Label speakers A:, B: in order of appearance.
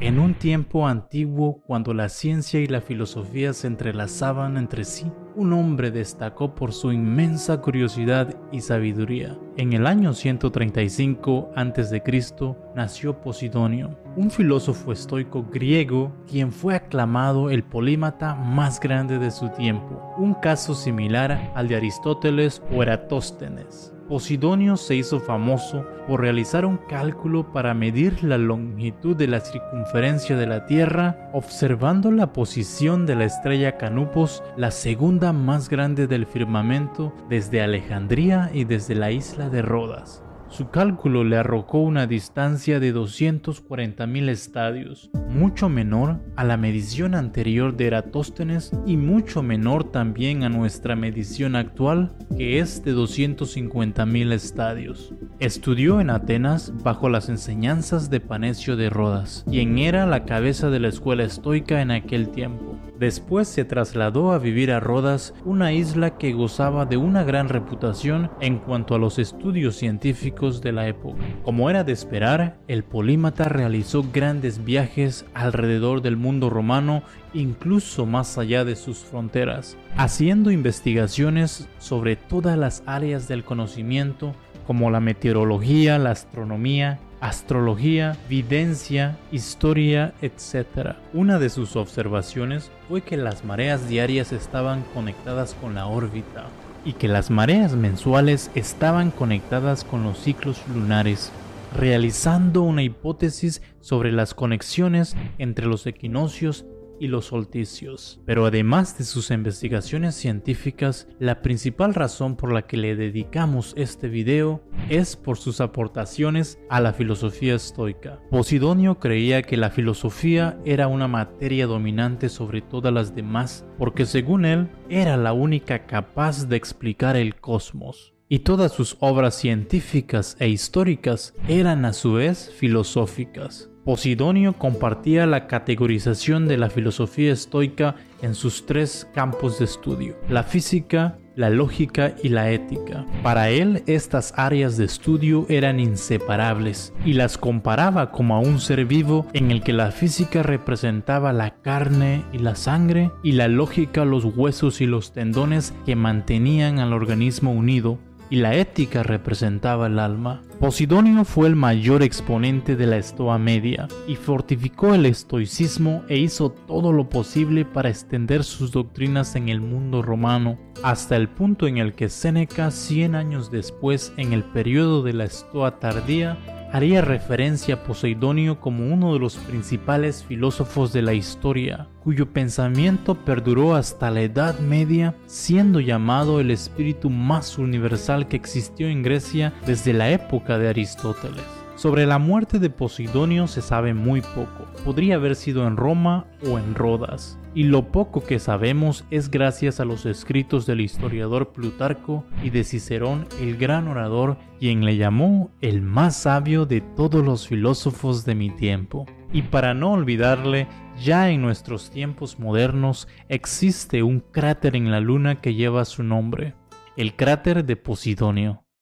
A: En un tiempo antiguo, cuando la ciencia y la filosofía se entrelazaban entre sí, un hombre destacó por su inmensa curiosidad y sabiduría. En el año 135 a.C. nació Posidonio, un filósofo estoico griego quien fue aclamado el polímata más grande de su tiempo, un caso similar al de Aristóteles o Eratóstenes. Posidonio se hizo famoso por realizar un cálculo para medir la longitud de la circunferencia de la Tierra observando la posición de la estrella Canupos, la segunda más grande del firmamento desde Alejandría y desde la isla de Rodas. Su cálculo le arrojó una distancia de 240.000 estadios, mucho menor a la medición anterior de Eratóstenes y mucho menor también a nuestra medición actual, que es de 250.000 estadios. Estudió en Atenas bajo las enseñanzas de Panecio de Rodas, quien era la cabeza de la escuela estoica en aquel tiempo. Después se trasladó a vivir a Rodas, una isla que gozaba de una gran reputación en cuanto a los estudios científicos de la época. Como era de esperar, el polímata realizó grandes viajes alrededor del mundo romano, incluso más allá de sus fronteras, haciendo investigaciones sobre todas las áreas del conocimiento como la meteorología, la astronomía, astrología, videncia, historia, etc. Una de sus observaciones fue que las mareas diarias estaban conectadas con la órbita y que las mareas mensuales estaban conectadas con los ciclos lunares, realizando una hipótesis sobre las conexiones entre los equinoccios y los solsticios. Pero además de sus investigaciones científicas, la principal razón por la que le dedicamos este video es por sus aportaciones a la filosofía estoica. Posidonio creía que la filosofía era una materia dominante sobre todas las demás, porque según él, era la única capaz de explicar el cosmos y todas sus obras científicas e históricas eran a su vez filosóficas. Posidonio compartía la categorización de la filosofía estoica en sus tres campos de estudio, la física, la lógica y la ética. Para él estas áreas de estudio eran inseparables y las comparaba como a un ser vivo en el que la física representaba la carne y la sangre y la lógica los huesos y los tendones que mantenían al organismo unido y la ética representaba el alma. Posidonio fue el mayor exponente de la Estoa Media y fortificó el estoicismo e hizo todo lo posible para extender sus doctrinas en el mundo romano, hasta el punto en el que Séneca, 100 años después, en el periodo de la Estoa tardía, haría referencia a Poseidonio como uno de los principales filósofos de la historia, cuyo pensamiento perduró hasta la Edad Media, siendo llamado el espíritu más universal que existió en Grecia desde la época de Aristóteles. Sobre la muerte de Posidonio se sabe muy poco. Podría haber sido en Roma o en Rodas. Y lo poco que sabemos es gracias a los escritos del historiador Plutarco y de Cicerón, el gran orador, quien le llamó el más sabio de todos los filósofos de mi tiempo. Y para no olvidarle, ya en nuestros tiempos modernos existe un cráter en la luna que lleva su nombre, el cráter de Posidonio.